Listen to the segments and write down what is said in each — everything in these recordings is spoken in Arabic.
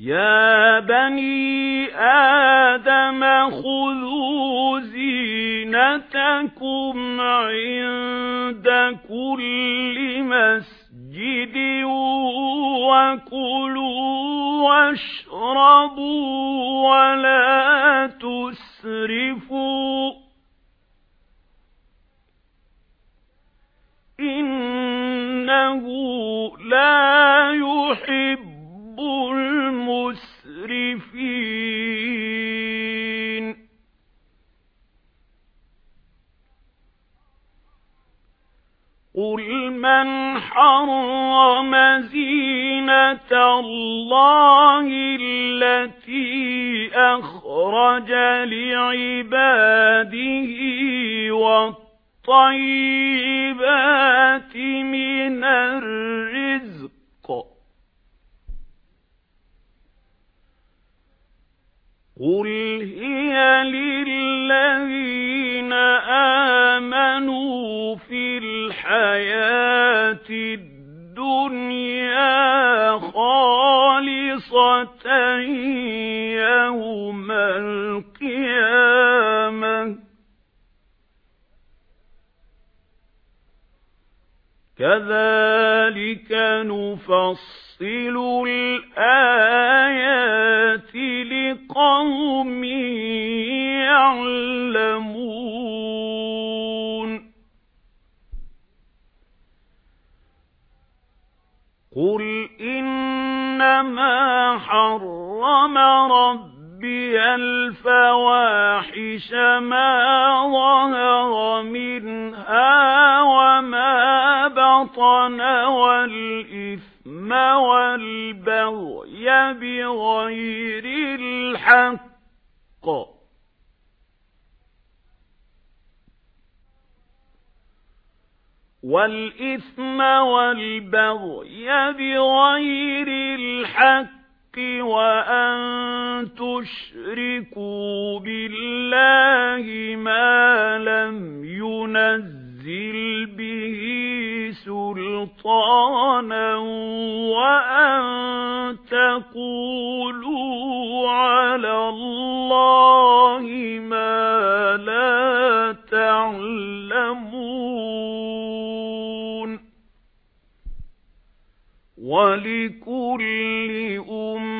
يَا بَنِي آدَمَ خُذُوا زِينَتَكُمْ عِندَ كُلِّ مَسْجِدٍ وَكُلُوا وَاشْرَبُوا وَلَا تُسْرِفُوا إِنَّهُ لَا يُحِبُّ قُلْ مَنْ حَرَّمَ زِينَةَ اللَّهِ الَّتِي أَخْرَجَ لِعِبَادِهِ وَالطَّيِّبَاتِ مِنَ الرِّزْقِ يَوْمَ الْقِيَامَةِ كَذَلِكَ نُفَصِّلُ الْآيَاتِ لِقَوْمٍ يَعْلَمُونَ قُلْ إِنَّمَا الْفَوَاحِشَ مَا ظَهَرَ مِنْهَا وَمَا بَطَنَ وَالْإِثْمَ وَالْبَغْيَ بِغَيْرِ الْحَقِّ. وَالْإِثْمَ وَالْبَغْيَ بِغَيْرِ الْحَقِّ وَأَن تُشْرِكُوا بِاللَّهِ مَا لَمْ يُنَزِّلْ بِهِ سُلْطَانًا وَأَن تَقُولُوا عَلَى اللَّهِ مَا لَا تَعْلَمُونَ وَلِكُلِّ أُمَّةٍ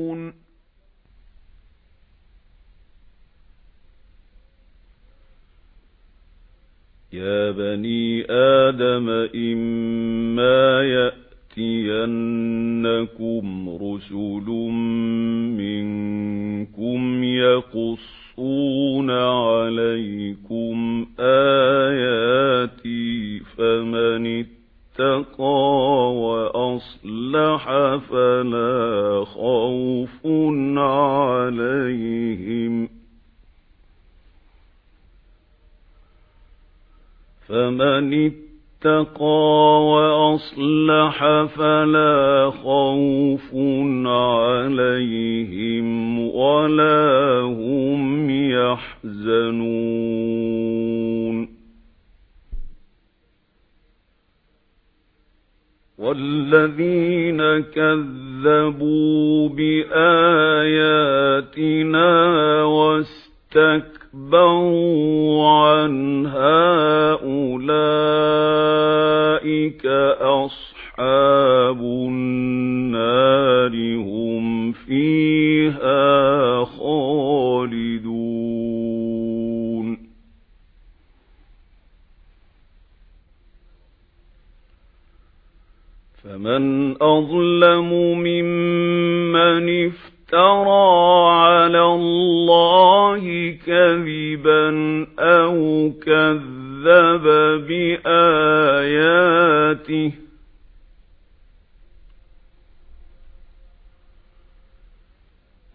يَا بَنِي آدَمَ إِمَّا يَأْتِيَنَّكُمْ رُسُلٌ مِنْكُمْ يَقُصُّونَ عَلَيْكُمْ فَمَنِ اتَّقَى وَأَصْلَحَ فَلَا خَوْفٌ عَلَيْهِمْ وَلَا هُمْ يَحْزَنُونَ. وَالَّذِينَ كَذَّبُوا بِآيَاتِنَا وَاسْتَكْبَرُوا عَنْهَا أُولَئِكَ أَصْحَابُ النَّارِ هُمْ فِيهَا خَالِدُونَ فَمَنْ أَظْلَمُ مِمَّنِ افْتَرَى عَلَى اللَّهِ كَذِبًا أَوْ كَذَّبَ بِآيَاتِهِ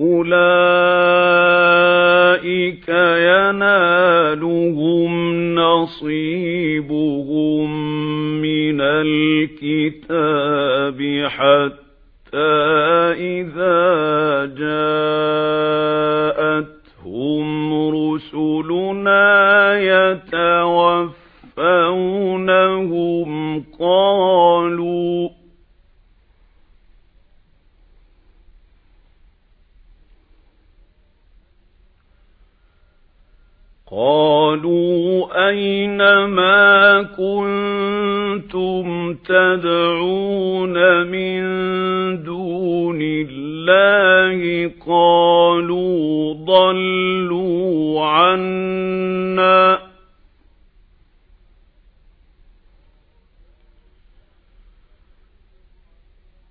أُولَئِكَ ينالهم نصيبهم من الكتاب حتى إذا جاءتهم يتوفونهم قالوا قالوا أين ما كنتم تدعون من دون الله قالوا ضلوا عنا